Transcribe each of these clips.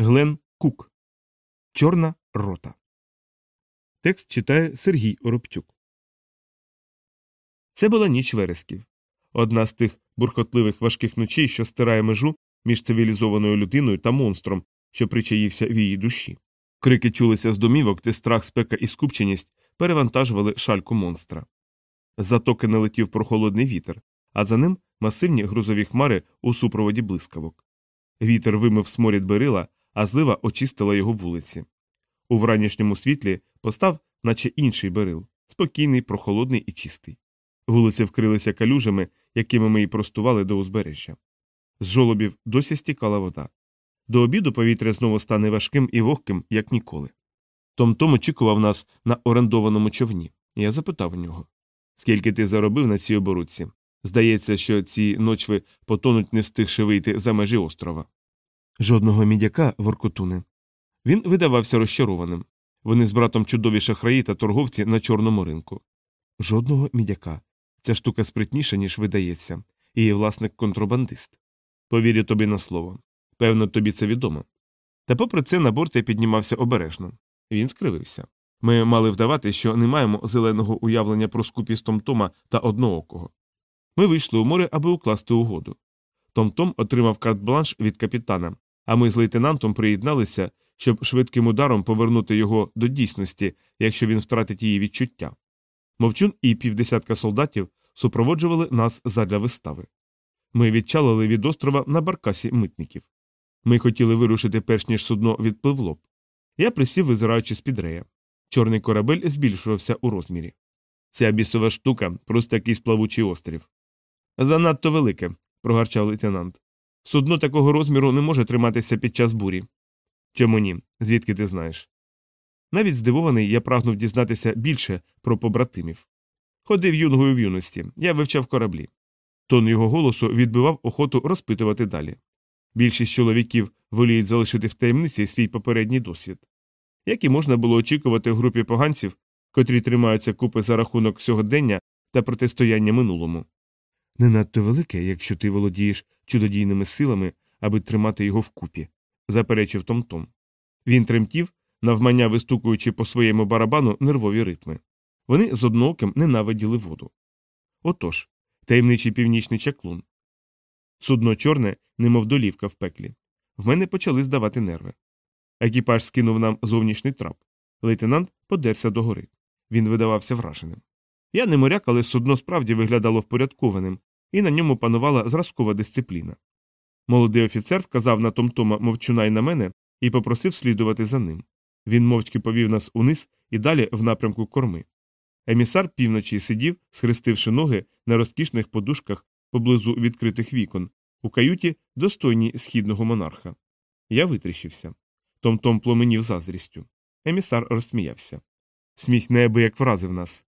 Глен Кук. Чорна рота. Текст читає Сергій Оробчук. Це була ніч вересків. Одна з тих бурхотливих важких ночей, що стирає межу між цивілізованою людиною та монстром, що причаївся в її душі. Крики чулися з домівок, де страх, спека і скупченість перевантажували шальку монстра. З затоки налетів прохолодний вітер, а за ним масивні грузові хмари у супроводі блискавок. Вітер вимив сморід берила, а злива очистила його вулиці. У вранішньому світлі постав, наче інший берил, спокійний, прохолодний і чистий. Вулиці вкрилися калюжами, якими ми й простували до узбережжя. З жолобів досі стікала вода. До обіду повітря знову стане важким і вогким, як ніколи. Том Том очікував нас на орендованому човні, я запитав у нього скільки ти заробив на цій оборудці? Здається, що ці ночви потонуть, не встигши вийти за межі острова. Жодного мідяка, воркотуне. Він видавався розчарованим. Вони з братом чудові шахраї та торговці на чорному ринку. Жодного мідяка. Ця штука спритніша, ніж видається, її власник контрабандист. Повірю тобі на слово. Певно, тобі це відомо. Та попри це на борт я піднімався обережно. Він скривився. Ми мали вдавати, що не маємо зеленого уявлення про скупість Томтома та одноокого. Ми вийшли у море, аби укласти угоду. Томтом отримав карт-бланш від капітана, а ми з лейтенантом приєдналися, щоб швидким ударом повернути його до дійсності, якщо він втратить її відчуття. Мовчун і півдесятка солдатів супроводжували нас задля вистави. Ми відчалили від острова на баркасі митників. Ми хотіли вирушити, перш ніж судно відпливло. б. Я присів, визираючи з під рея. Чорний корабель збільшувався у розмірі. Ця бісова штука просто якийсь плавучий острів. Занадто велике, прогарчав лейтенант. Судно такого розміру не може триматися під час бурі. Чому ні? Звідки ти знаєш? Навіть здивований, я прагнув дізнатися більше про побратимів. Ходив юнгою в юності, я вивчав кораблі. Тон його голосу відбивав охоту розпитувати далі. Більшість чоловіків воліють залишити в таємниці свій попередній досвід. Як і можна було очікувати в групі поганців, котрі тримаються купи за рахунок сьогодення та протистояння минулому. Не надто велике, якщо ти володієш чудодійними силами, аби тримати його вкупі, заперечив Том-Том. Він тремтів, навмання вистукуючи по своєму барабану нервові ритми. Вони з однооким ненавиділи воду. Отож, таємничий північний чаклун. Судно чорне, немов долівка в пеклі. В мене почали здавати нерви. Екіпаж скинув нам зовнішній трап. Лейтенант подерся догори. Він видавався враженим. Я не моряк, але судно справді виглядало впорядкованим, і на ньому панувала зразкова дисципліна. Молодий офіцер вказав на Томтома мовчуна й на мене і попросив слідувати за ним. Він мовчки повів нас униз і далі в напрямку корми. Емісар півночі сидів, схрестивши ноги на розкішних подушках поблизу відкритих вікон, у каюті достойній східного монарха. Я витріщився. Том-том пломенів заздрістю. Емісар розсміявся. Сміх неабияк вразив нас.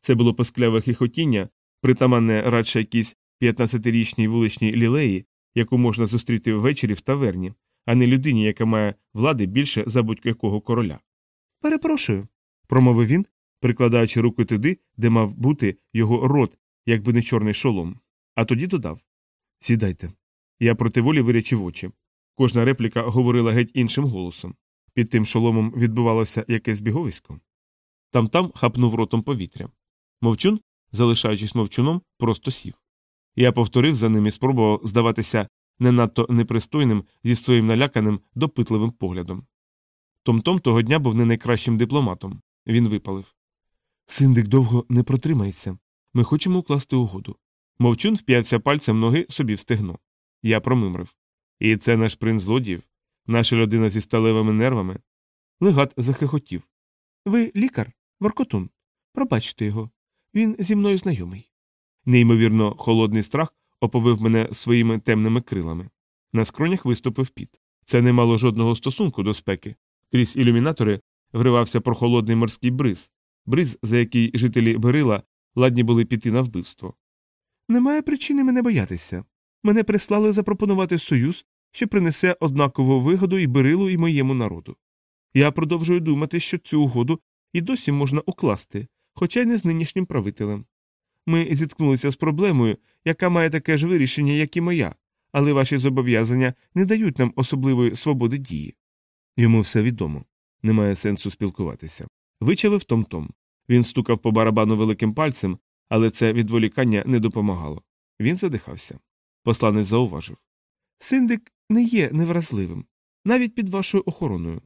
Це було пескляве хихотіння, притаманне радше якійсь 15-річній вуличній лілеї, яку можна зустріти ввечері в таверні, а не людині, яка має влади більше за будь-якого короля. Перепрошую, промовив він, прикладаючи руку туди, де мав бути його рот, якби не чорний шолом. А тоді додав Сідайте. Я проти волі вирячив очі. Кожна репліка говорила геть іншим голосом. Під тим шоломом відбувалося якесь біговисько. Там там хапнув ротом повітря. Мовчун, залишаючись мовчуном, просто сів. Я повторив за ним і спробував здаватися не надто непристойним зі своїм наляканим, допитливим поглядом. Том-Том того дня був не найкращим дипломатом. Він випалив. Синдик довго не протримається. Ми хочемо укласти угоду. Мовчун вп'явся пальцем ноги собі в стегно. Я промимрив. І це наш принц злодіїв, наша людина зі сталевими нервами. Легат захихотів. Ви лікар, Воркотун. Пробачте його. Він зі мною знайомий. Неймовірно, холодний страх оповив мене своїми темними крилами. На скронях виступив піт. Це не мало жодного стосунку до спеки. Крізь ілюмінатори вривався прохолодний морський бриз, бриз, за який жителі Берила ладні були піти на вбивство. Немає причини мене боятися. Мене прислали запропонувати союз, що принесе однакову вигоду і Берилу, і моєму народу. Я продовжую думати, що цю угоду і досі можна укласти, хоча й не з нинішнім правителем. Ми зіткнулися з проблемою, яка має таке ж вирішення, як і моя, але ваші зобов'язання не дають нам особливої свободи дії. Йому все відомо. Немає сенсу спілкуватися. Вичавив Том-Том. Він стукав по барабану великим пальцем, але це відволікання не допомагало. Він задихався. Посланець зауважив. Синдик не є невразливим, навіть під вашою охороною.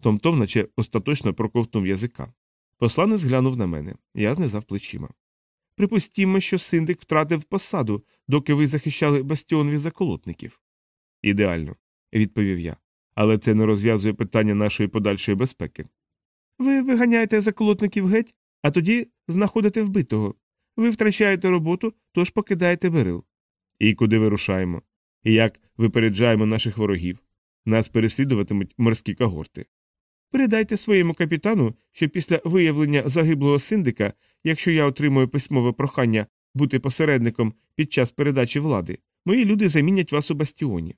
Том-Том, наче остаточно проковтнув язика. Посланець глянув на мене, я знизав плечима. Припустімо, що синдик втратив посаду, доки ви захищали бастіон від заколотників. Ідеально, відповів я. Але це не розв'язує питання нашої подальшої безпеки. Ви виганяєте заколотників геть, а тоді знаходите вбитого. Ви втрачаєте роботу, тож покидаєте берил. І куди вирушаємо? І як випереджаємо наших ворогів? Нас переслідуватимуть морські когорти. Передайте своєму капітану, що після виявлення загиблого синдика, якщо я отримую письмове прохання бути посередником під час передачі влади, мої люди замінять вас у бастіоні.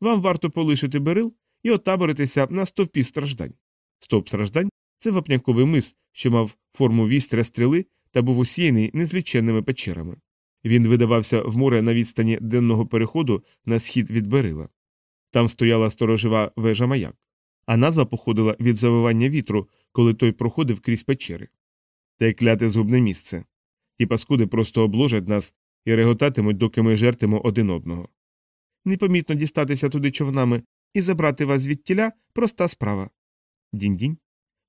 Вам варто полишити берил і отаборитися на стовпі страждань. Стовп страждань це вапняковий мис, що мав форму вістря стріли та був усіяний незліченними печерами. Він видавався в море на відстані денного переходу на схід від берила. Там стояла сторожова вежа маяк, а назва походила від завивання вітру, коли той проходив крізь печери. Те кляте згубне місце. Ті паскуди просто обложать нас і реготатимуть, доки ми жертимо один одного. Непомітно дістатися туди човнами і забрати вас звідтіля проста справа. Дінь-дінь.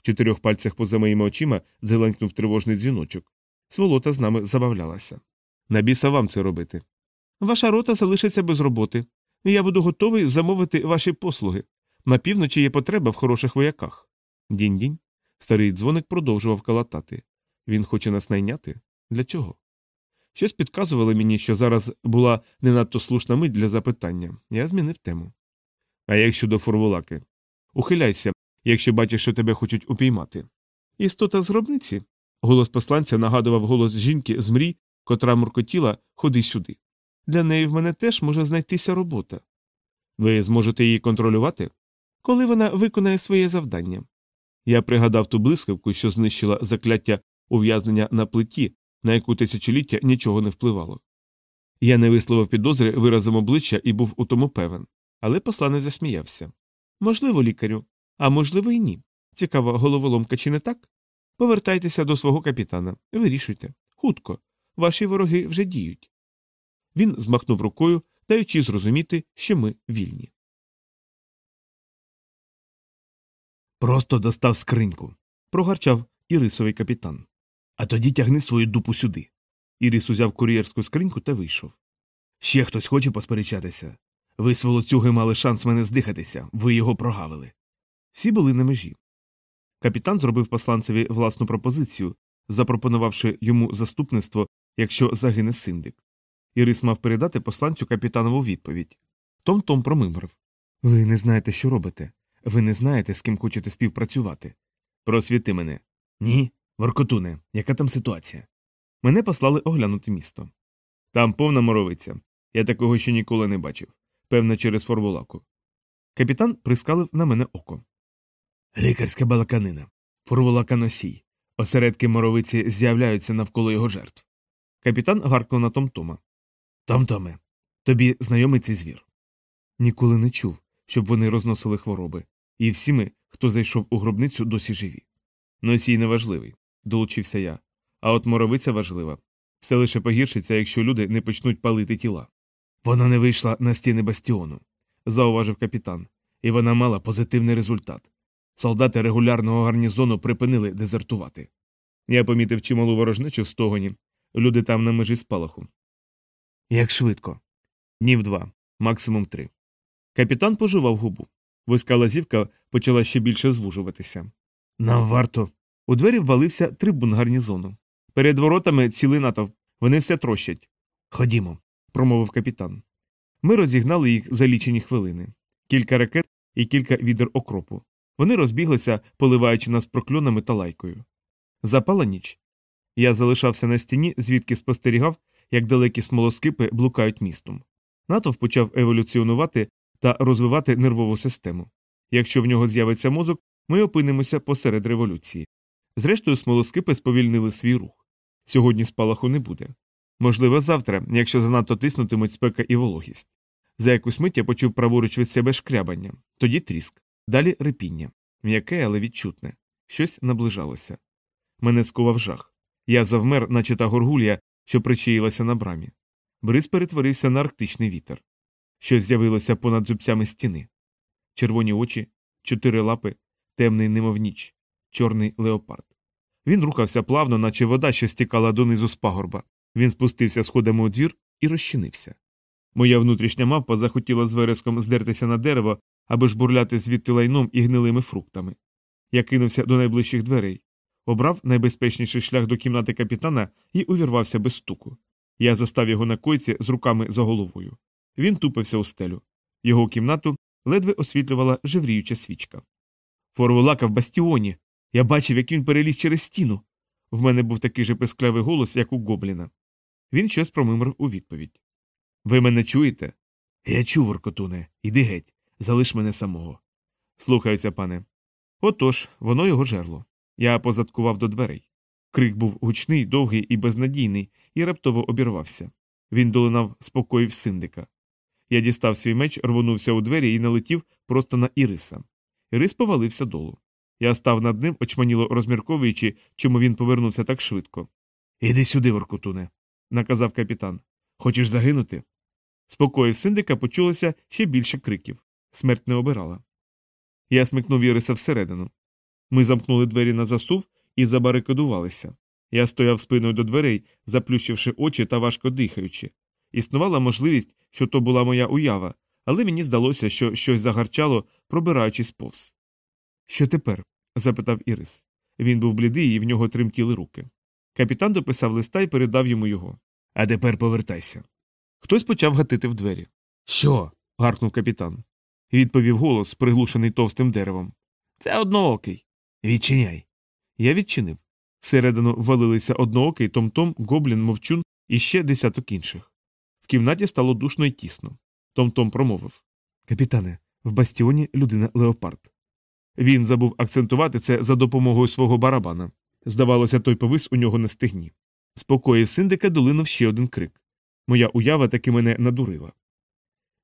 В чотирьох пальцях поза моїми очима зеленькнув тривожний дзвіночок. Сволота з нами забавлялася. На біса вам це робити. Ваша рота залишиться без роботи, я буду готовий замовити ваші послуги. На півночі є потреба в хороших вояках. Дінь-дінь. Старий дзвоник продовжував калатати. Він хоче нас найняти? Для чого? Щось підказувало мені, що зараз була не надто слушна мить для запитання. Я змінив тему. А як щодо фурволаки? Ухиляйся, якщо бачиш, що тебе хочуть упіймати. Істота з гробниці. Голос посланця нагадував голос жінки з мрій, котра муркотіла ходи сюди. Для неї в мене теж може знайтися робота. Ви зможете її контролювати? Коли вона виконає своє завдання. Я пригадав ту блискавку, що знищила закляття ув'язнення на плиті, на яку тисячоліття нічого не впливало. Я не висловив підозри виразом обличчя і був у тому певен, але посланець засміявся. Можливо, лікарю, а можливо, і ні. Цікава головоломка, чи не так? Повертайтеся до свого капітана, вирішуйте. Хутко. Ваші вороги вже діють. Він змахнув рукою, даючи зрозуміти, що ми вільні. Просто достав скриньку. прогарчав ірисовий капітан. А тоді тягни свою дупу сюди. Ірис узяв кур'єрську скриньку та вийшов. Ще хтось хоче посперечатися. Ви, сволоцюги, мали шанс мене здихатися, ви його прогавили. Всі були на межі. Капітан зробив посланцеві власну пропозицію, запропонувавши йому заступництво, якщо загине синдик. Ірис мав передати посланцю капітанову відповідь. Том Том промимрив. Ви не знаєте, що робите. Ви не знаєте, з ким хочете співпрацювати. Просвіти мене. Ні. Воркотуне, яка там ситуація? Мене послали оглянути місто. Там повна моровиця. Я такого ще ніколи не бачив. Певно, через форволаку. Капітан прискалив на мене око. Лікарська балаканина. Форволака носій. Осередки моровиці з'являються навколо його жертв. Капітан гаркнув на Томтома. Томтоме, тобі знайомий цей звір. Ніколи не чув, щоб вони розносили хвороби, і всі ми, хто зайшов у гробницю, досі живі. Носій неважливий, долучився я. А от моровиця важлива. Все лише погіршиться, якщо люди не почнуть палити тіла. Вона не вийшла на стіни бастіону, зауважив капітан, і вона мала позитивний результат. Солдати регулярного гарнізону припинили дезертувати. Я помітив чималу ворожнечу в стогоні, люди там на межі спалаху. Як швидко. Днів два, максимум три. Капітан пожував губу. Вузька лазівка почала ще більше звужуватися. Нам варто. У двері ввалився трибун гарнізону. Перед воротами цілий натовп, вони все трощать. Ходімо, промовив капітан. Ми розігнали їх за лічені хвилини кілька ракет і кілька відер окропу. Вони розбіглися, поливаючи нас прокльонами та лайкою. Запала ніч. Я залишався на стіні, звідки спостерігав, як далекі смолоскипи блукають містом. Натовп почав еволюціонувати та розвивати нервову систему. Якщо в нього з'явиться мозок, ми опинимося посеред революції. Зрештою, смолоскипи сповільнили свій рух. Сьогодні спалаху не буде. Можливо, завтра, якщо занадто тиснутимуть спека і вологість. За якусь мить я почув праворуч від себе шкрябання, тоді тріск, далі репіння, м'яке, але відчутне. Щось наближалося. Мене скував жах. Я завмер, наче та горгулія, що причаїлася на брамі. Бриз перетворився на арктичний вітер. Щось з'явилося понад зубцями стіни. Червоні очі, чотири лапи, темний немов ніч, чорний леопард. Він рухався плавно, наче вода, що стікала донизу з пагорба. Він спустився сходами у двір і розчинився. Моя внутрішня мавпа захотіла з вереском здертися на дерево, аби ж бурляти звідти лайном і гнилими фруктами. Я кинувся до найближчих дверей, обрав найбезпечніший шлях до кімнати капітана і увірвався без стуку. Я застав його на койці з руками за головою. Він тупився у стелю. Його кімнату ледве освітлювала живріюча свічка. Форволака в бастіоні. Я бачив, як він переліз через стіну. В мене був такий же песклявий голос, як у Гобліна. Він щось промимрив у відповідь. Ви мене чуєте? Я чув, Воркотуне. Іди геть, залиш мене самого. Слухаюся, пане. Отож, воно його жерло. Я позадкував до дверей. Крик був гучний, довгий і безнадійний, і раптово обірвався. Він долинав спокоїв синдика. Я дістав свій меч, рвонувся у двері і налетів просто на Іриса. Ірис повалився долу. Я став над ним, очманіло розмірковуючи, чому він повернувся так швидко. Іди сюди, Воркутуне, наказав капітан. Хочеш загинути? Спокоїв синдика почулося ще більше криків. Смерть не обирала. Я смикнув Іриса всередину. Ми замкнули двері на засув і забарикадувалися. Я стояв спиною до дверей, заплющивши очі та важко дихаючи. Існувала можливість, що то була моя уява, але мені здалося, що щось загарчало, пробираючись повз. Що тепер? запитав Ірис. Він був блідий і в нього тремтіли руки. Капітан дописав листа і передав йому його. А тепер повертайся. Хтось почав гатити в двері. Що? гаркнув капітан. Відповів голос, приглушений товстим деревом. Це одноокий. Відчиняй. Я відчинив. Всередину ввалилися одноокий, Том-Том, Гоблін, Мовчун і ще десяток інших. Кімнаті стало душно і тісно. Том-Том промовив Капітане, в бастіоні людина леопард. Він забув акцентувати це за допомогою свого барабана. Здавалося, той повис у нього на стегні. Спокої синдика долинув ще один крик. Моя уява таки мене надурила.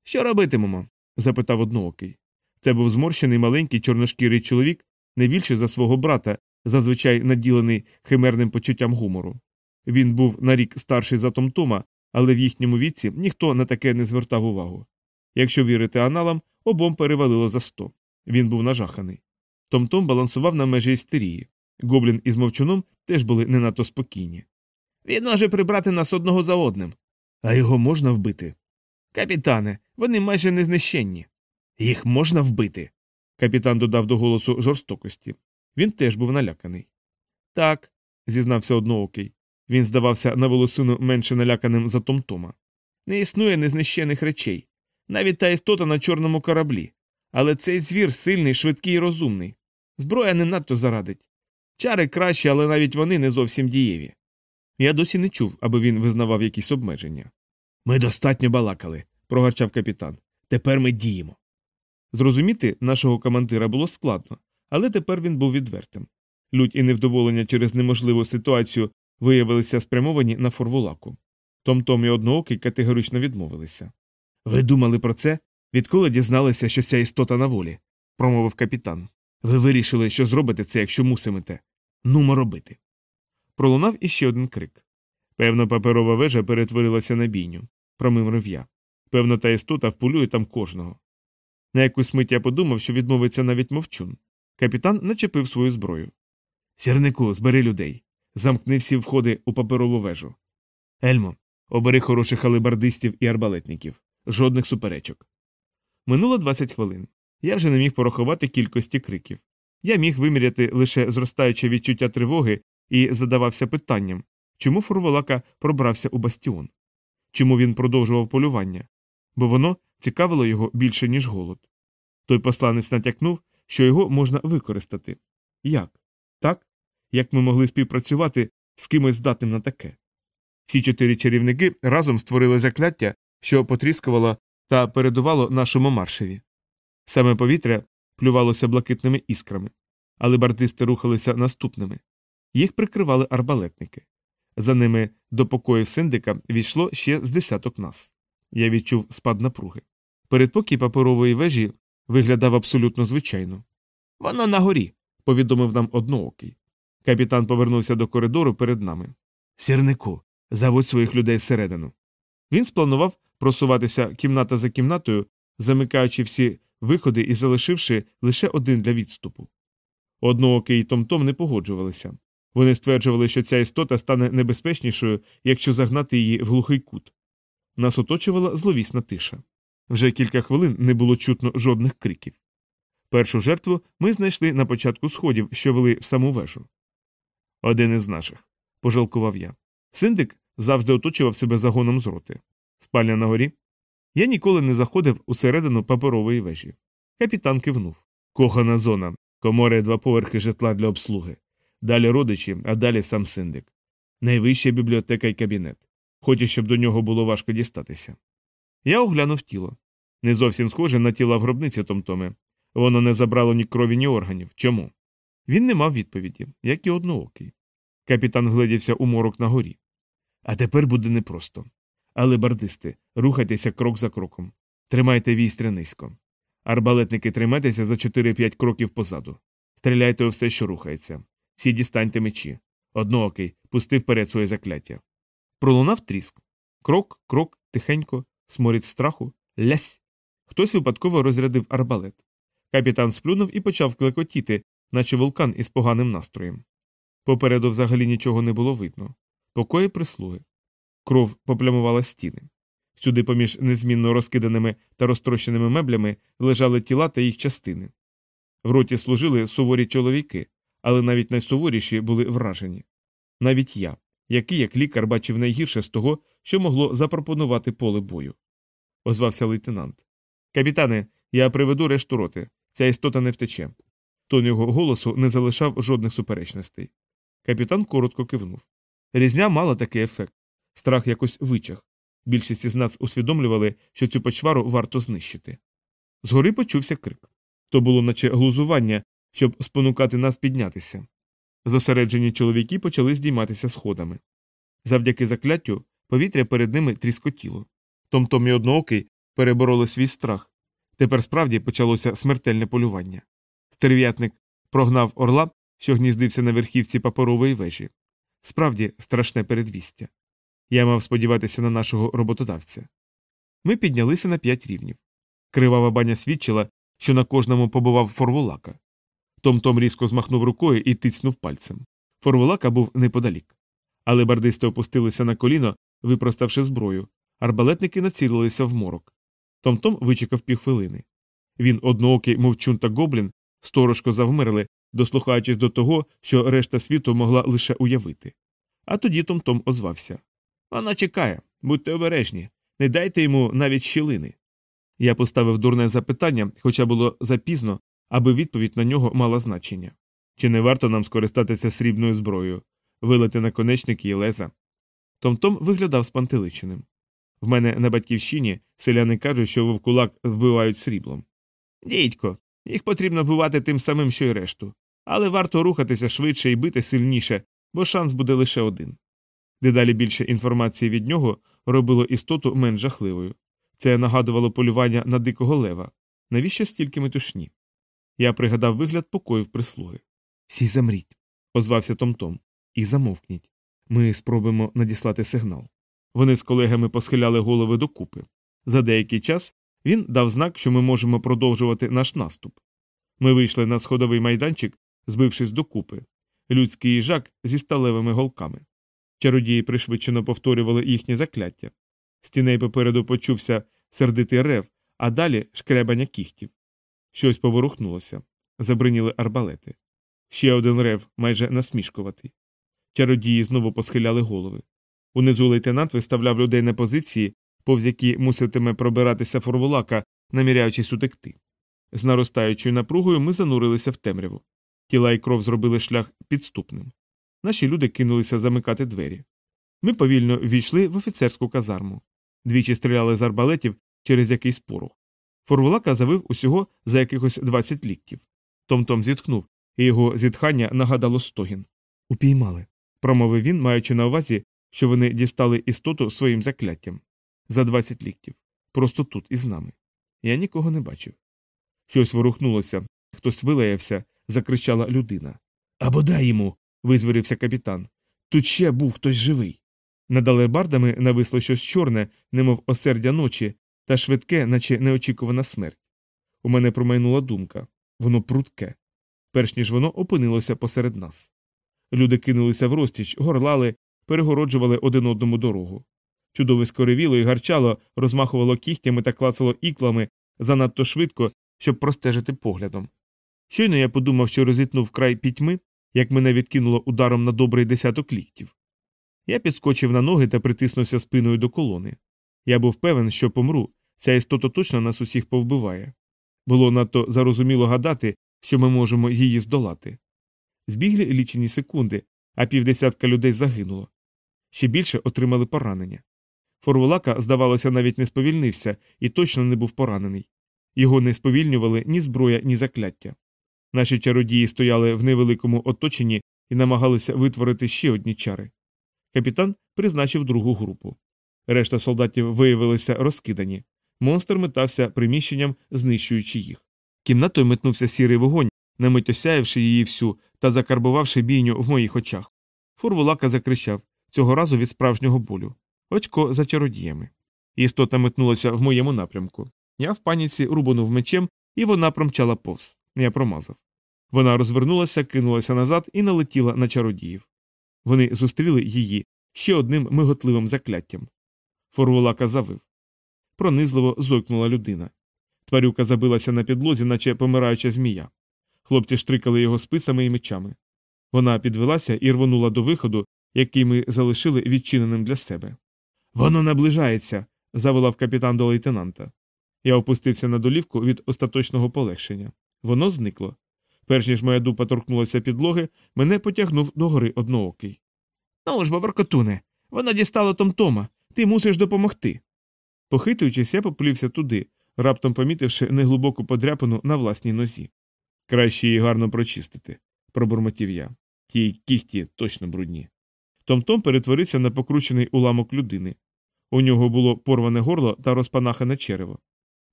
Що робитимемо? запитав одноокий. Це був зморщений маленький чорношкірий чоловік, не більше за свого брата, зазвичай наділений химерним почуттям гумору. Він був на рік старший за Томтома, але в їхньому віці ніхто на таке не звертав увагу. Якщо вірити аналам, обом перевалило за сто. Він був нажаханий. Томтом балансував на межі істерії. Гоблін із мовчуном теж були не надто спокійні. Він може прибрати нас одного за одним. А його можна вбити. Капітане, вони майже незнищенні. Їх можна вбити. Капітан додав до голосу жорстокості. Він теж був наляканий. Так, зізнався одноокий. Він здавався на волосину менше наляканим за Томтома. Не існує незнищених речей, навіть та істота на чорному кораблі. Але цей звір сильний, швидкий і розумний. Зброя не надто зарадить. Чари кращі, але навіть вони не зовсім дієві. Я досі не чув, аби він визнавав якісь обмеження. Ми достатньо балакали, прогарчав капітан. Тепер ми діємо. Зрозуміти нашого командира було складно, але тепер він був відвертим. Лють і невдоволення через неможливу ситуацію виявилися спрямовані на форвулаку. Том-Том і одноокий категорично відмовилися. Ви думали про це, відколи дізналися, що ця істота на волі, промовив капітан. Ви вирішили, що зробите це, якщо мусимете. Нумо робити. Пролунав іще один крик. Певно, паперова вежа перетворилася на бійню, промимрив я. Певно, та істота вполює там кожного. На якусь мить я подумав, що відмовиться навіть мовчун. Капітан начепив свою зброю. Сірнику, збери людей. Замкни всі входи у паперову вежу. Ельмо, обери хороших алебардистів і арбалетників. Жодних суперечок. Минуло 20 хвилин. Я вже не міг порахувати кількості криків. Я міг виміряти лише зростаюче відчуття тривоги і задавався питанням, чому Фурволака пробрався у бастіон, чому він продовжував полювання, бо воно цікавило його більше, ніж голод. Той посланець натякнув, що його можна використати. Як? Так? Як ми могли співпрацювати з кимось здатним на таке? Всі чотири чарівники разом створили закляття, що потріскувало та передувало нашому маршеві. Саме повітря плювалося блакитними іскрами, але бардисти рухалися наступними. Їх прикривали арбалетники. За ними до покою синдика війшло ще з десяток нас. Я відчув спад напруги. Передпокій паперової вежі виглядав абсолютно звичайно. Воно на горі, повідомив нам одноокий. Капітан повернувся до коридору перед нами. Сірнику, заводь своїх людей всередину. Він спланував просуватися кімната за кімнатою, замикаючи всі виходи і залишивши лише один для відступу. Одноокий і Томтом не погоджувалися. Вони стверджували, що ця істота стане небезпечнішою, якщо загнати її в глухий кут. Нас оточувала зловісна тиша. Вже кілька хвилин не було чутно жодних криків. Першу жертву ми знайшли на початку сходів, що вели в саму вежу. Один із наших, пожалкував я. Синдик завжди оточував себе загоном з роти. Спальня на горі. Я ніколи не заходив усередину паперової вежі. Капітан кивнув. Кохана зона, комори два поверхи житла для обслуги. Далі родичі, а далі сам синдик. Найвища бібліотека і кабінет. Хоче, щоб до нього було важко дістатися. Я оглянув тіло. Не зовсім схоже на тіла в гробниці Томтоме. Воно не забрало ні крові, ні органів. Чому? Він не мав відповіді, як і одноокий. Капітан глядівся у морок на горі. А тепер буде непросто. Але, бардисти, рухайтеся крок за кроком. Тримайте вістря низько. Арбалетники тримайтеся за 4-5 кроків позаду. Стріляйте у все, що рухається. Всі дістаньте мечі. Одноокий, пусти вперед своє закляття. Пролунав тріск. Крок, крок, тихенько, сморід страху, лясь. Хтось випадково розрядив арбалет. Капітан сплюнув і почав клекотіти, наче вулкан із поганим настроєм. Попереду взагалі нічого не було видно. Покої прислуги. Кров поплямувала стіни. Всюди, поміж незмінно розкиданими та розтрощеними меблями, лежали тіла та їх частини. В роті служили суворі чоловіки, але навіть найсуворіші були вражені. Навіть я, який як лікар бачив найгірше з того, що могло запропонувати поле бою. Озвався лейтенант. Капітане, я приведу решту роти. Ця істота не втече. Тон його голосу не залишав жодних суперечностей. Капітан коротко кивнув. Різня мала такий ефект. Страх якось вичах. Більшість із нас усвідомлювали, що цю почвару варто знищити. Згори почувся крик. То було наче глузування, щоб спонукати нас піднятися. Зосереджені чоловіки почали здійматися сходами. Завдяки закляттю повітря перед ними тріскотіло. Том-том і одноокий перебороли свій страх. Тепер справді почалося смертельне полювання. Стерв'ятник прогнав орла, що гніздився на верхівці паперової вежі. Справді страшне передвістя. Я мав сподіватися на нашого роботодавця. Ми піднялися на п'ять рівнів. Кривава баня свідчила, що на кожному побував форволака. Том Том різко змахнув рукою і тицнув пальцем. Форволака був неподалік. Але бардисти опустилися на коліно, випроставши зброю. Арбалетники націлилися в морок. Том Том вичекав півхвилини. Він, одноокий, мов чун та гоблін, сторожко завмерли, дослухаючись до того, що решта світу могла лише уявити. А тоді Том Том озвався. Вона чекає, будьте обережні, не дайте йому навіть щілини. Я поставив дурне запитання, хоча було запізно, аби відповідь на нього мала значення. Чи не варто нам скористатися срібною зброєю, вилити наконечники і леза? Том-Том виглядав спантеличеним. В мене на батьківщині селяни кажуть, що вовкулак вбивають сріблом. Дідько, їх потрібно вбивати тим самим, що й решту. Але варто рухатися швидше і бити сильніше, бо шанс буде лише один. Дедалі більше інформації від нього робило істоту менш жахливою. Це нагадувало полювання на дикого лева. Навіщо стільки метушні? Я пригадав вигляд покоїв прислуги. Всі замріть, озвався Том-Том. І замовкніть. Ми спробуємо надіслати сигнал. Вони з колегами посхиляли голови докупи. За деякий час він дав знак, що ми можемо продовжувати наш наступ. Ми вийшли на сходовий майданчик, збившись докупи, людський їжак зі сталевими голками. Чародії пришвидшено повторювали їхнє закляття. Стіней попереду почувся сердитий рев, а далі шкребання кіхтів. Щось поворухнулося. Забриніли арбалети. Ще один рев, майже насмішкуватий. Чародії знову посхиляли голови. Унизу лейтенант виставляв людей на позиції, повз які муситиме пробиратися форволака, наміряючись утекти. З наростаючою напругою ми занурилися в темряву. Тіла і кров зробили шлях підступним. Наші люди кинулися замикати двері. Ми повільно ввійшли в офіцерську казарму. Двічі стріляли з арбалетів через якийсь порох. Форволака завив усього за якихось 20 ліктів. Том-Том зітхнув, і його зітхання нагадало стогін. Упіймали, промовив він, маючи на увазі, що вони дістали істоту своїм закляттям. За 20 ліктів. Просто тут із нами. Я нікого не бачив. Щось ворухнулося, хтось вилаявся, закричала людина. Або дай йому. визворився капітан. Тут ще був хтось живий. Над алебардами нависло щось чорне, немов осердя ночі, та швидке, наче неочікувана смерть. У мене промайнула думка воно прутке. Перш ніж воно опинилося посеред нас. Люди кинулися в розтіч, горлали, перегороджували один одному дорогу. Чудовисько ревіло і гарчало, розмахувало кігтями та клацало іклами занадто швидко, щоб простежити поглядом. Щойно я подумав, що розітнув край пітьми, як мене відкинуло ударом на добрий десяток ліктів. Я підскочив на ноги та притиснувся спиною до колони. Я був певен, що помру, ця істота точно нас усіх повбиває. Було надто зарозуміло гадати, що ми можемо її здолати. Збігли лічені секунди, а півдесятка людей загинуло. Ще більше отримали поранення. Форволака, здавалося, навіть не сповільнився і точно не був поранений. Його не сповільнювали ні зброя, ні закляття. Наші чародії стояли в невеликому оточенні і намагалися витворити ще одні чари. Капітан призначив другу групу. Решта солдатів виявилися розкидані. Монстр метався приміщенням, знищуючи їх. Кімнатою метнувся сірий вогонь, на мить осяявши її всю та закарбувавши бійню в моїх очах. Фурвулака закричав цього разу від справжнього болю. Очко за чародіями. Істота метнулася в моєму напрямку. Я в паніці рубанув мечем, і вона промчала повз. Я промазав. Вона розвернулася, кинулася назад і налетіла на чародіїв. Вони зустріли її ще одним миготливим закляттям. Форволака завив. Пронизливо зойкнула людина. Тварюка забилася на підлозі, наче помираюча змія. Хлопці штрикали його списами і мечами. Вона підвелася і рвонула до виходу, який ми залишили відчиненим для себе. Воно наближається. заволав капітан до лейтенанта. Я опустився на долівку від остаточного полегшення. Воно зникло. Перш ніж моя дупа торкнулася підлоги, мене потягнув до гори одноокий. Ну ж бо, Воркотуне, вона дістала Томтома. Ти мусиш допомогти. Похитуючись, я поплівся туди, раптом помітивши неглибоку подряпину на власній нозі. Краще її гарно прочистити, пробурмотів я. Ті кіхті точно брудні. Томтом перетворився на покручений уламок людини. У нього було порване горло та розпанахане черево.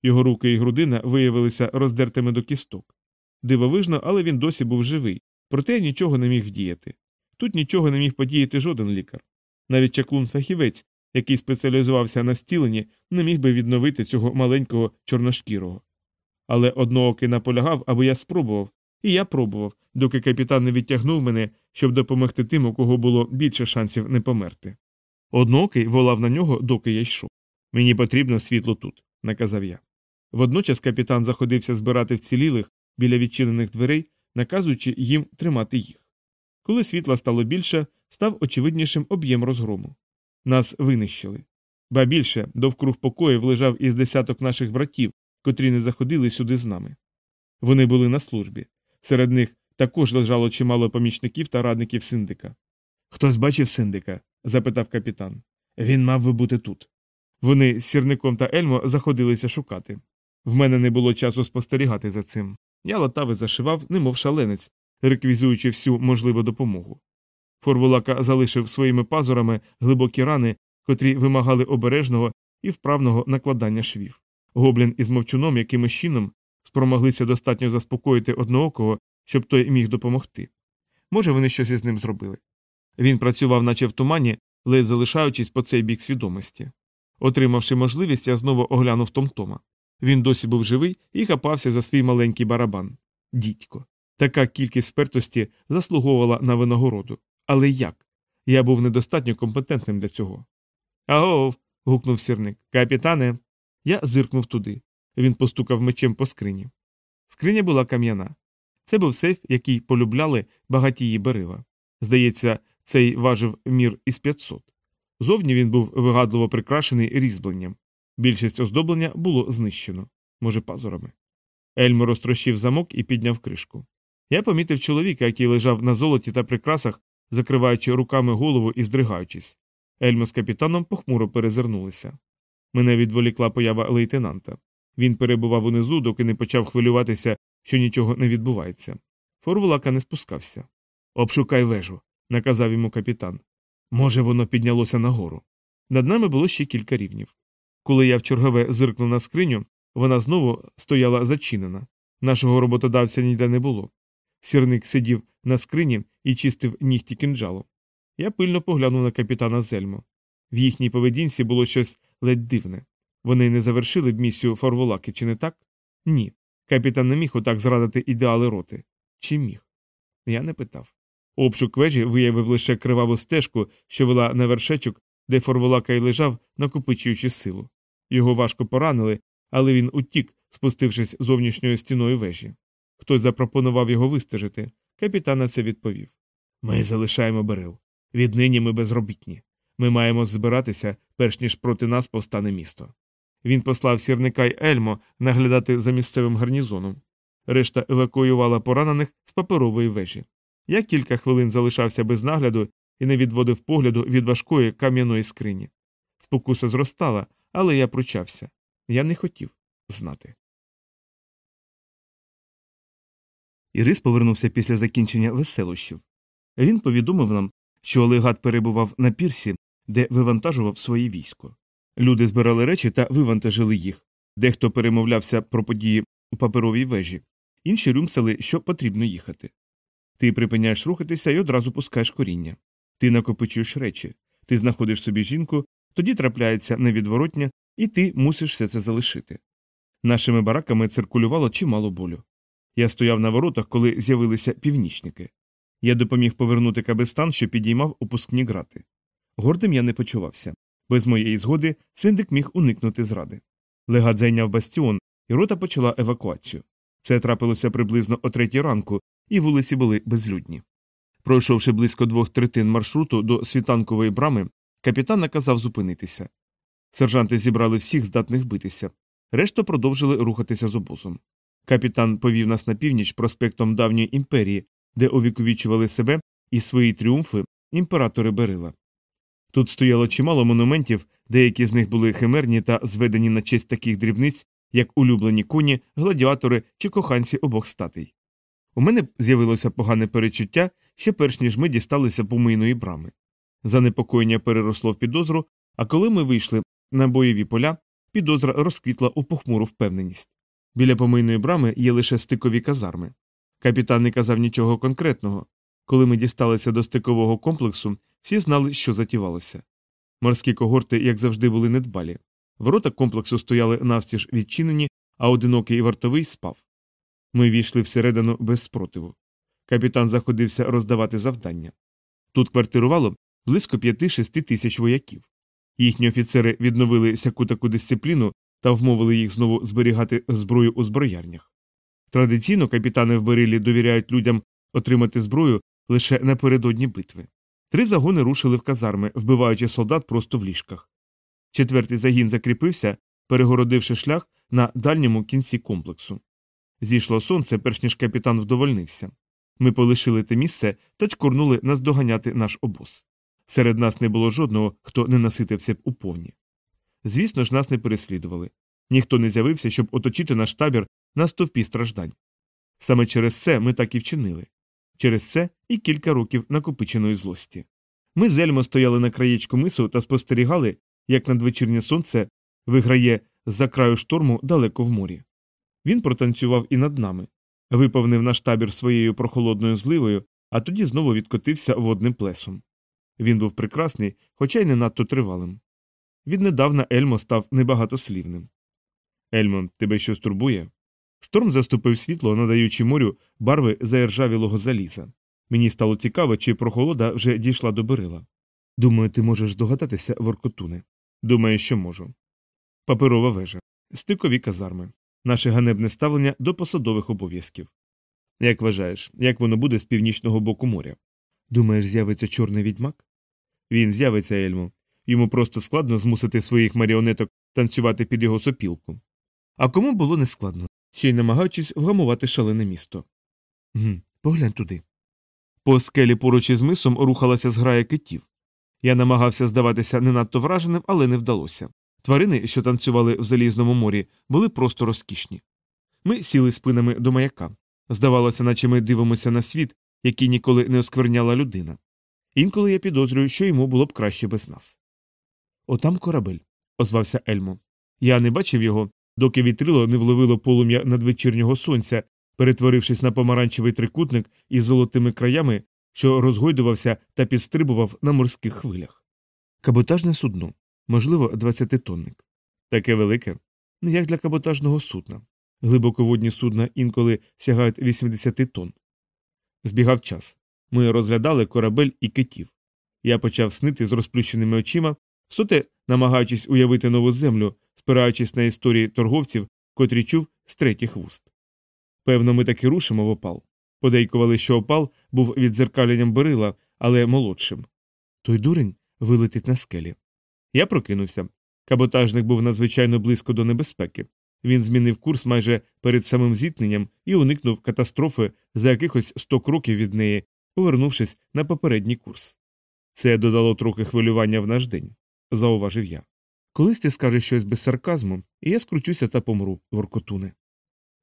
Його руки і грудина виявилися роздертими до кісток. Дивовижно, але він досі був живий, проте нічого не міг вдіяти. Тут нічого не міг подіяти жоден лікар. Навіть чаклун фахівець, який спеціалізувався на стіленні, не міг би відновити цього маленького чорношкірого. Але одноокий наполягав, аби я спробував, і я пробував, доки капітан не відтягнув мене, щоб допомогти тим, у кого було більше шансів не померти. Одноокий волав на нього, доки я йшов. Мені потрібно світло тут, наказав я. Водночас капітан заходився збирати вцілілих біля відчинених дверей, наказуючи їм тримати їх. Коли світла стало більше, став очевиднішим об'єм розгрому. Нас винищили. Ба більше довкруг покоїв лежав із десяток наших братів, котрі не заходили сюди з нами. Вони були на службі. Серед них також лежало чимало помічників та радників синдика. Хтось бачив синдика? запитав капітан. Він мав би бути тут. Вони з сірником та Ельмо заходилися шукати. В мене не було часу спостерігати за цим. Я латав зашивав, немов шаленець, реквізуючи всю можливу допомогу. Форвулака залишив своїми пазурами глибокі рани, котрі вимагали обережного і вправного накладання швів. Гоблін із мовчуном якимось чином спромоглися достатньо заспокоїти одноокого, щоб той міг допомогти. Може, вони щось із ним зробили. Він працював, наче в тумані, ледь залишаючись по цей бік свідомості. Отримавши можливість, я знову оглянув Томтома. Він досі був живий і хапався за свій маленький барабан. Дідько. Така кількість спертості заслуговувала на винагороду. Але як? Я був недостатньо компетентним для цього. Агов. гукнув сірник. Капітане. Я зиркнув туди. Він постукав мечем по скрині. Скриня була кам'яна. Це був сейф, який полюбляли багатії берила. Здається, цей важив мір із 500. Зовні він був вигадливо прикрашений різьбленням. Більшість оздоблення було знищено, може, пазурами. Ельмо розтрощив замок і підняв кришку. Я помітив чоловіка, який лежав на золоті та прикрасах, закриваючи руками голову і здригаючись. Ельмо з капітаном похмуро перезирнулися. Мене відволікла поява лейтенанта. Він перебував унизу, доки не почав хвилюватися, що нічого не відбувається. Форвулака не спускався. Обшукай вежу, наказав йому капітан. Може, воно піднялося нагору. Над нами було ще кілька рівнів. Коли я в чергове зиркнув на скриню, Вона знову стояла зачинена. Нашого роботодавця ніде не було. Сірник сидів на скрині і чистив нігті кинджалом. Я пильно поглянув на капітана Зельмо. В їхній поведінці було щось ледь дивне. Вони не завершили б місію Фарволаки, чи не так? Ні. Капітан не міг отак зрадити ідеали роти. Чи міг? Я не питав. Обшук вежі виявив лише криваву стежку, що вела на вершечок, де Форволака й лежав, накопичуючи силу. Його важко поранили, але він утік, спустившись зовнішньою стіною вежі. Хтось запропонував його вистежити. Капітан на це відповів. Ми залишаємо берел. Віднині ми безробітні. Ми маємо збиратися, перш ніж проти нас повстане місто. Він послав сірника й Ельмо наглядати за місцевим гарнізоном. Решта евакуювала поранених з паперової вежі. Я кілька хвилин залишався без нагляду і не відводив погляду від важкої кам'яної скрині. Спокуса зростала, але я пручався. Я не хотів знати. Ірис повернувся після закінчення веселощів. Він повідомив нам, що олегат перебував на пірсі, де вивантажував своє військо. Люди збирали речі та вивантажили їх. Дехто перемовлявся про події у паперовій вежі, інші рюмсали, що потрібно їхати. Ти припиняєш рухатися і одразу пускаєш коріння. Ти накопичуєш речі, ти знаходиш собі жінку, тоді трапляється невідворотня, і ти мусиш все це залишити. Нашими бараками циркулювало чимало болю. Я стояв на воротах, коли з'явилися північники. Я допоміг повернути кабестан, що підіймав опускні грати. Гордим я не почувався. Без моєї згоди синдик міг уникнути зради. Легат зайняв бастіон, і рота почала евакуацію. Це трапилося приблизно о третій ранку, і вулиці були безлюдні. Пройшовши близько двох третин маршруту до світанкової брами, капітан наказав зупинитися. Сержанти зібрали всіх здатних битися, решта продовжили рухатися з обозом. Капітан повів нас на північ проспектом давньої імперії, де увіковічували себе і свої тріумфи імператори Берила. Тут стояло чимало монументів, деякі з них були химерні та зведені на честь таких дрібниць, як улюблені коні, гладіатори чи коханці обох статей. У мене з'явилося погане перечуття ще перш ніж ми дісталися помийної брами. Занепокоєння переросло в підозру, а коли ми вийшли на бойові поля, підозра розквітла у похмуру впевненість. Біля помийної брами є лише стикові казарми. Капітан не казав нічого конкретного. Коли ми дісталися до стикового комплексу, всі знали, що затівалося. Морські когорти, як завжди, були недбалі. Ворота комплексу стояли навстіж відчинені, а одинокий вартовий спав. Ми війшли всередину без спротиву. Капітан заходився роздавати завдання. Тут квартирувало близько п'яти-шести тисяч вояків. Їхні офіцери відновили сяку таку дисципліну та вмовили їх знову зберігати зброю у зброярнях. Традиційно капітани в Берилі довіряють людям отримати зброю лише напередодні битви. Три загони рушили в казарми, вбиваючи солдат просто в ліжках. Четвертий загін закріпився, перегородивши шлях на дальньому кінці комплексу. Зійшло сонце, перш ніж капітан вдовольнився. Ми полишили те місце та чкурнули наздоганяти наш обоз. Серед нас не було жодного, хто не наситився б у повні. Звісно ж, нас не переслідували. Ніхто не з'явився, щоб оточити наш табір на стовпі страждань. Саме через це ми так і вчинили. Через це і кілька років накопиченої злості. Ми з Ельмо стояли на краєчку мису та спостерігали, як надвечірнє сонце виграє з-за краю шторму далеко в морі. Він протанцював і над нами, виповнив наш табір своєю прохолодною зливою, а тоді знову відкотився водним плесом. Він був прекрасний, хоча й не надто тривалим. Віднедавна Ельмо став небагатослівним. Ельмо, тебе щось турбує? Шторм заступив світло, надаючи морю барви заіржавілого заліза. Мені стало цікаво, чи прохолода вже дійшла до берила. Думаю, ти можеш здогадатися, воркотуне. Думаю, що можу. Паперова вежа, стикові казарми, наше ганебне ставлення до посадових обов'язків. Як вважаєш, як воно буде з північного боку моря? Думаєш, з'явиться чорний відьмак? Він з'явиться, Ельмо. Йому просто складно змусити своїх маріонеток танцювати під його сопілку. А кому було нескладно, ще й намагаючись вгамувати шалене місто. Гм, Поглянь туди. По скелі поруч із мисом рухалася зграя китів. Я намагався здаватися не надто враженим, але не вдалося. Тварини, що танцювали в залізному морі, були просто розкішні. Ми сіли спинами до маяка. Здавалося, наче ми дивимося на світ, який ніколи не оскверняла людина. Інколи я підозрюю, що йому було б краще без нас. Отам корабель, озвався Ельмо. Я не бачив його, доки вітрило не вловило полум'я надвечірнього сонця, перетворившись на помаранчевий трикутник із золотими краями, що розгойдувався та підстрибував на морських хвилях. Каботажне судно, можливо, 20-тонник. Таке велике, ну як для каботажного судна. Глибоководні судна інколи сягають 80 тонн. Збігав час. Ми розглядали корабель і китів. Я почав снити з розплющеними очима, соте намагаючись уявити нову землю, спираючись на історії торговців, котрі чув з третіх вуст. Певно, ми таки рушимо в опал. Подейкували, що опал був відзеркаленням берила, але молодшим. Той дурень вилетить на скелі. Я прокинувся. Каботажник був надзвичайно близько до небезпеки. Він змінив курс майже перед самим зіткненням і уникнув катастрофи за якихось сто кроків від неї, повернувшись на попередній курс. Це додало трохи хвилювання в наш день, зауважив я. Колись ти скажеш щось без сарказму, і я скручуся та помру, Воркотуне.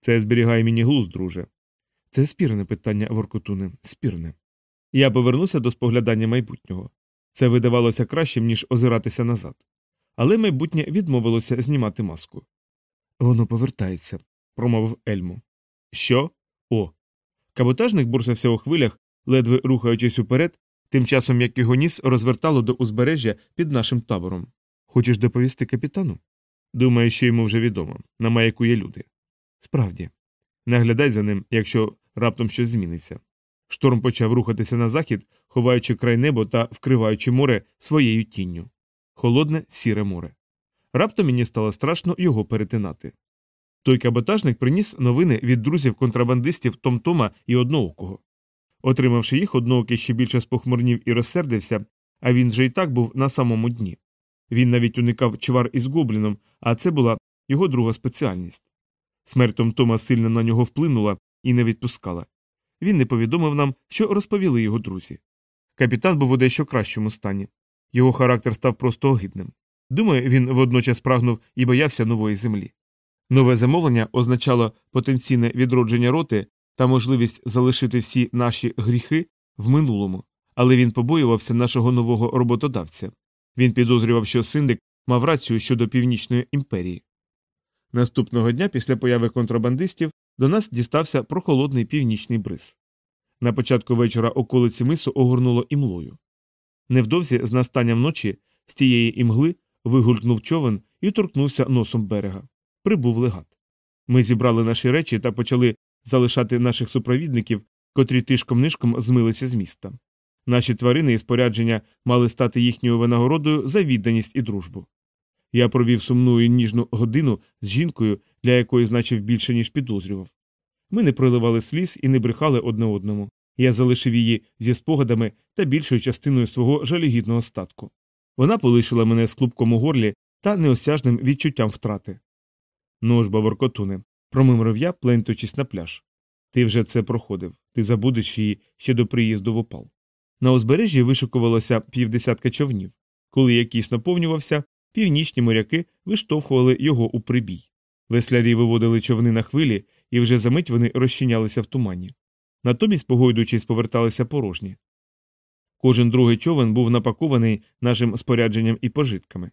Це зберігає мені глузд, друже. Це спірне питання, Воркотуне, спірне. Я повернувся до споглядання майбутнього. Це видавалося кращим, ніж озиратися назад. Але майбутнє відмовилося знімати маску. Воно повертається, промовив Ельму. Що? О. Каботажник бурсався у хвилях, ледве рухаючись уперед, тим часом як його ніс розвертало до узбережжя під нашим табором. Хочеш доповісти капітану? Думаю, що йому вже відомо. На маяку є люди. Справді. Наглядай за ним, якщо раптом щось зміниться. Шторм почав рухатися на захід, ховаючи край небо та вкриваючи море своєю тінню. Холодне, сіре море. Раптом мені стало страшно його перетинати. Той каботажник приніс новини від друзів контрабандистів Томтома і одноокого. Отримавши їх, одноокий ще більше спохмурнів і розсердився, а він же і так був на самому дні. Він навіть уникав чвар із гобліном, а це була його друга спеціальність. Смерть Томтома сильно на нього вплинула і не відпускала. Він не повідомив нам, що розповіли його друзі. Капітан був у дещо кращому стані. Його характер став просто огидним. Думаю, він водночас прагнув і боявся нової землі. Нове замовлення означало потенційне відродження роти та можливість залишити всі наші гріхи в минулому, але він побоювався нашого нового роботодавця. Він підозрював, що синдик мав рацію щодо північної імперії. Наступного дня, після появи контрабандистів, до нас дістався прохолодний північний бриз. На початку вечора околиці мису огорнуло імлою. Невдовзі, з настанням ночі, з тієї імгли вигулькнув човен і торкнувся носом берега. Прибув легат. Ми зібрали наші речі та почали залишати наших супровідників, котрі тишком нишком змилися з міста. Наші тварини і спорядження мали стати їхньою винагородою за відданість і дружбу. Я провів сумну і ніжну годину з жінкою, для якої значив більше, ніж підозрював. Ми не проливали сліз і не брехали одне одному. Я залишив її зі спогадами та більшою частиною свого жалюгідного статку. Вона полишила мене з клубком у горлі та неосяжним відчуттям втрати. Ну ж, баворкотуне, промимрив я, плентуючись на пляж. Ти вже це проходив, ти забудеш її ще до приїзду в опал. На узбережжі вишикувалося півдесятка човнів. Коли якийсь наповнювався, північні моряки виштовхували його у прибій. Веслярі виводили човни на хвилі, і вже за мить вони розчинялися в тумані. Натомість, погойдуючись, поверталися порожні. Кожен другий човен був напакований нашим спорядженням і пожитками.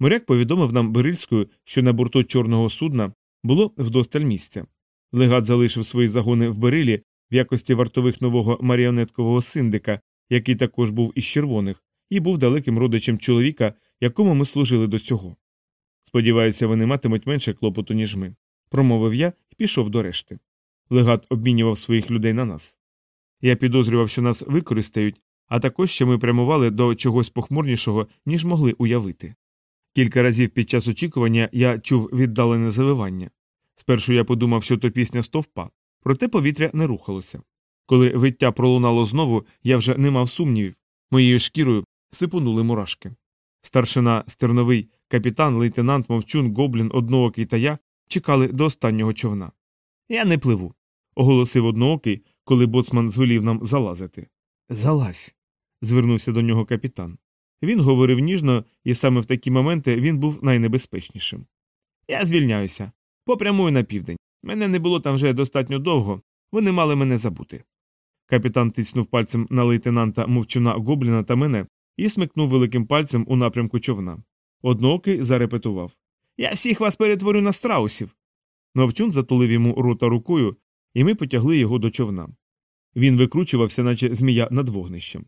Моряк повідомив нам берильською, що на борту чорного судна було вдосталь місця. Легат залишив свої загони в Берилі в якості вартових нового маріонеткового синдика, який також був із червоних, і був далеким родичем чоловіка, якому ми служили до цього. Сподіваюся, вони матимуть менше клопоту, ніж ми, промовив я і пішов до решти. Легат обмінював своїх людей на нас. Я підозрював, що нас використають, а також що ми прямували до чогось похмурнішого, ніж могли уявити. Кілька разів під час очікування я чув віддалене завивання. Спершу я подумав, що то пісня стовпа, проте повітря не рухалося. Коли виття пролунало знову, я вже не мав сумнівів. Моєю шкірою сипонули мурашки. Старшина стерновий капітан, лейтенант, мовчун, гоблін, одноокий та я чекали до останнього човна. Я не пливу, оголосив одноокий, коли боцман звелів нам залазити. Залазь. звернувся до нього капітан. Він говорив ніжно, і саме в такі моменти він був найнебезпечнішим. Я звільняюся, попрямую на південь. Мене не було там вже достатньо довго, вони мали мене забути. Капітан тиснув пальцем на лейтенанта мовчуна гобліна та мене і смикнув великим пальцем у напрямку човна. Одноокий зарепетував Я всіх вас перетворю на страусів. Новчун затулив йому рота рукою, і ми потягли його до човна. Він викручувався, наче змія над вогнищем.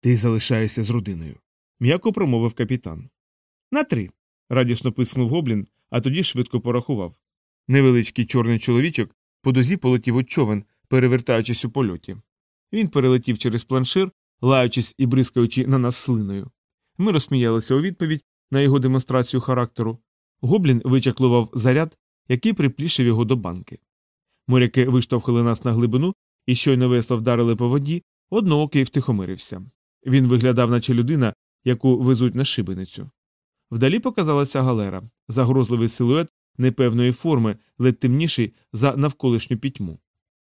Ти залишаєшся з родиною, м'яко промовив капітан. На три. радісно писнув гоблін, а тоді швидко порахував. Невеличкий чорний чоловічок по дозі полетів у човен, перевертаючись у польоті. Він перелетів через планшир, лаючись і бризкаючи на нас слиною. Ми розсміялися у відповідь на його демонстрацію характеру. Гоблін вичаклував заряд, який приплішив його до банки. Моряки виштовхали нас на глибину і щойно весло вдарили по воді, одноокий втихомирився. Він виглядав, наче людина, яку везуть на шибеницю. Вдалі показалася галера, загрозливий силует непевної форми, ледь темніший за навколишню пітьму.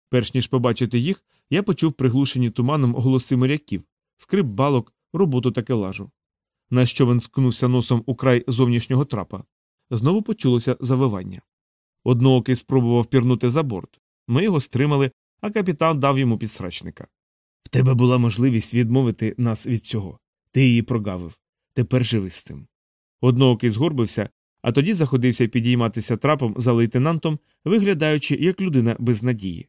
Перш ніж побачити їх, я почув приглушені туманом голоси моряків, скрип балок, роботу та келажу. На що він скнувся носом у край зовнішнього трапа. Знову почулося завивання. Одноокий спробував пірнути за борт. Ми його стримали, а капітан дав йому підсрачника. В тебе була можливість відмовити нас від цього. Ти її прогавив. Тепер живи з цим. Одноокий згорбився, а тоді заходився підійматися трапом за лейтенантом, виглядаючи як людина без надії.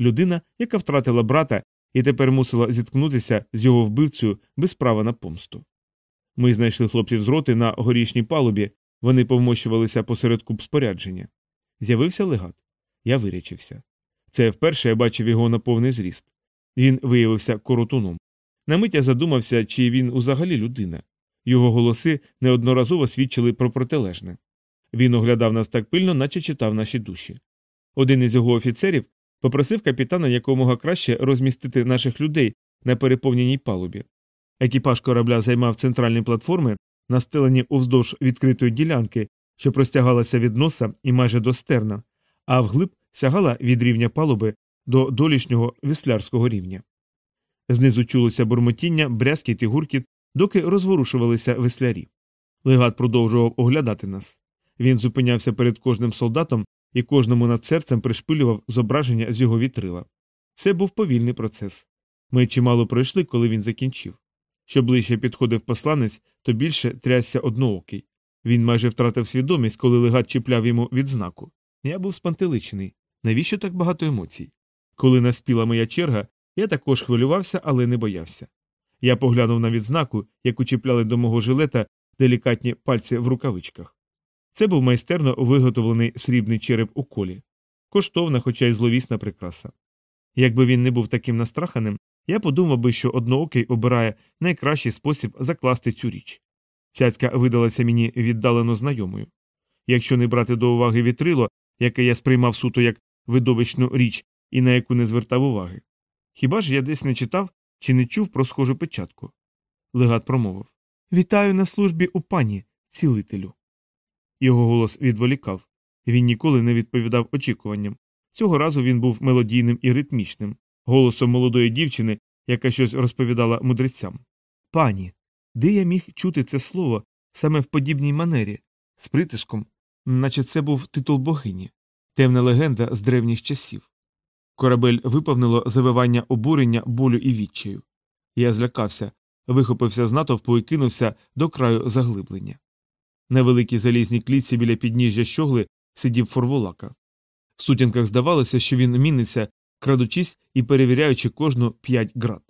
Людина, яка втратила брата і тепер мусила зіткнутися з його вбивцею без права на помсту. Ми знайшли хлопців з роти на горішній палубі, вони повмощувалися посеред куб спорядження. З'явився легат. Я вирячився. Це вперше я бачив його на повний зріст. Він виявився коротуном. На мить я задумався, чи він узагалі людина. Його голоси неодноразово свідчили про протилежне. Він оглядав нас так пильно, наче читав наші душі. Один із його офіцерів попросив капітана якомога краще розмістити наших людей на переповненій палубі. Екіпаж корабля займав центральні платформи, настелені уздовж відкритої ділянки, що простягалася від носа і майже до стерна, а вглиб сягала від рівня палуби до долішнього віслярського рівня. Знизу чулося бурмотіння, брязкіт і гуркіт, доки розворушувалися веслярі. Легат продовжував оглядати нас. Він зупинявся перед кожним солдатом і кожному над серцем пришпилював зображення з його вітрила. Це був повільний процес. Ми чимало пройшли, коли він закінчив. Що ближче підходив посланець, то більше трясся одноокий. Він майже втратив свідомість, коли легат чіпляв йому відзнаку. Я був спантеличений. Навіщо так багато емоцій? Коли наспіла моя черга, я також хвилювався, але не боявся. Я поглянув на відзнаку, яку чіпляли до мого жилета делікатні пальці в рукавичках. Це був майстерно виготовлений срібний череп у колі, коштовна, хоча й зловісна прикраса. Якби він не був таким настраханим, я подумав би, що одноокий обирає найкращий спосіб закласти цю річ. Цяцька видалася мені віддалено знайомою. Якщо не брати до уваги вітрило, яке я сприймав суто як видовищну річ і на яку не звертав уваги. Хіба ж я десь не читав чи не чув про схожу печатку? Легат промовив Вітаю на службі у пані, цілителю. Його голос відволікав. Він ніколи не відповідав очікуванням. Цього разу він був мелодійним і ритмічним, голосом молодої дівчини, яка щось розповідала мудрецям. Пані, де я міг чути це слово саме в подібній манері, з притиском, наче це був титул богині, темна легенда з древніх часів. Корабель виповнило завивання обурення, болю і відчаю. Я злякався, вихопився з натовпу і кинувся до краю заглиблення. На великій залізній клітці біля підніжжя щогли сидів форволака. В сутінках здавалося, що він міниться, крадучись і перевіряючи кожну п'ять град.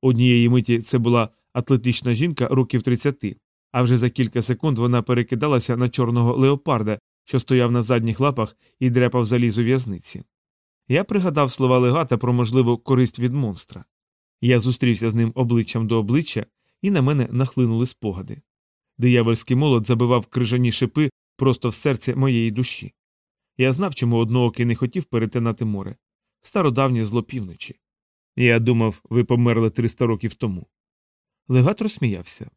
Однієї миті це була атлетична жінка років 30, а вже за кілька секунд вона перекидалася на чорного леопарда, що стояв на задніх лапах і дряпав залізу в'язниці. Я пригадав слова легата про можливу користь від монстра. Я зустрівся з ним обличчям до обличчя, і на мене нахлинули спогади. Диявольський молот забивав крижані шипи просто в серце моєї душі. Я знав, чому одноокий не хотів перетинати море стародавнє зло півночі. Я думав, ви померли 300 років тому. Легат розсміявся.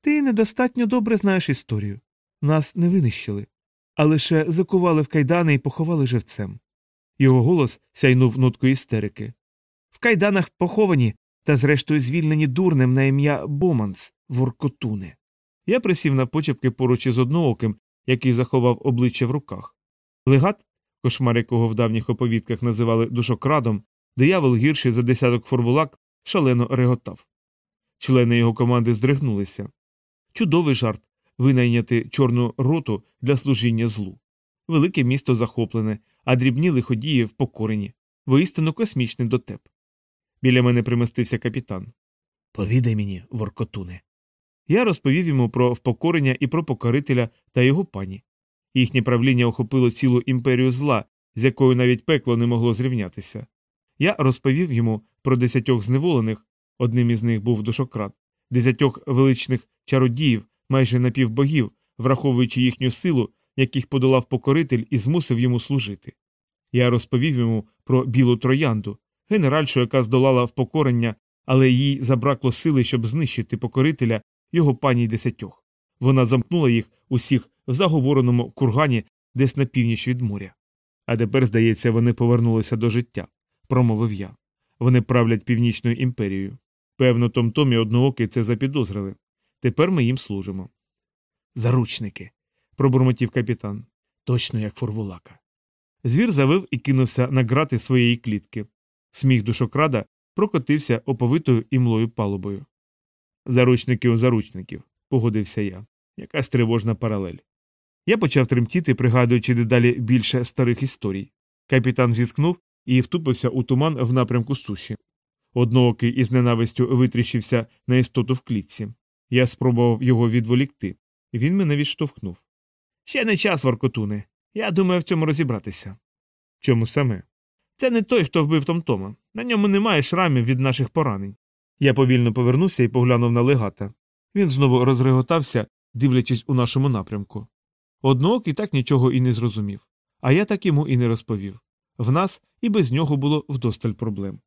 Ти недостатньо добре знаєш історію. Нас не винищили, а лише закували в кайдани і поховали живцем. Його голос сяйнув ноткою істерики. В кайданах поховані та, зрештою, звільнені дурнем на ім'я Боманс, воркотуне. Я присів на почепки поруч із однооким, який заховав обличчя в руках. Легат, кошмар якого в давніх оповідках називали душокрадом, диявол гірший за десяток форвулак, шалено реготав. Члени його команди здригнулися. Чудовий жарт, винайняти чорну роту для служіння злу. Велике місто захоплене, а дрібні лиходії впокорені, воістину космічний дотеп. Біля мене примостився капітан. Повідай мені, воркотуне. Я розповів йому про впокорення і про покорителя та його пані. Їхнє правління охопило цілу імперію зла, з якою навіть пекло не могло зрівнятися. Я розповів йому про десятьох зневолених, одним із них був душократ, десятьох величних чародіїв, майже напівбогів, враховуючи їхню силу, яких подолав покоритель і змусив йому служити. Я розповів йому про білу троянду, генеральшу, яка здолала впокорення, але їй забракло сили, щоб знищити покорителя його пані десятьох. Вона замкнула їх усіх в заговореному кургані десь на північ від моря. А тепер, здається, вони повернулися до життя, промовив я. Вони правлять північною імперією. Певно, Том-Том і одноокий це запідозрили. Тепер ми їм служимо. Заручники. пробурмотів капітан. Точно як фурвулака. Звір завив і кинувся на грати своєї клітки. Сміх душокрада прокотився оповитою імлою палубою. Заручники у заручників, погодився я. Якась тривожна паралель. Я почав тремтіти, пригадуючи дедалі більше старих історій. Капітан зіткнув і втупився у туман в напрямку суші. Одноокий із ненавистю витріщився на істоту в клітці. Я спробував його відволікти. Він мене відштовхнув. Ще не час, воркотуне. Я думаю в цьому розібратися. Чому саме? Це не той, хто вбив Томтома. На ньому немає шрамів від наших поранень. Я повільно повернувся і поглянув на легата. Він знову розреготався, дивлячись у нашому напрямку. Одноокий так нічого і не зрозумів, а я так йому і не розповів. В нас і без нього було вдосталь проблем.